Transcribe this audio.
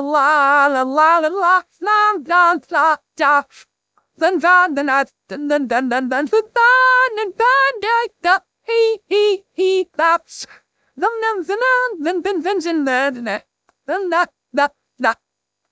la la la la la la la la la la then van then at then then then then then then then then then then he he he that's then then then then then then then then then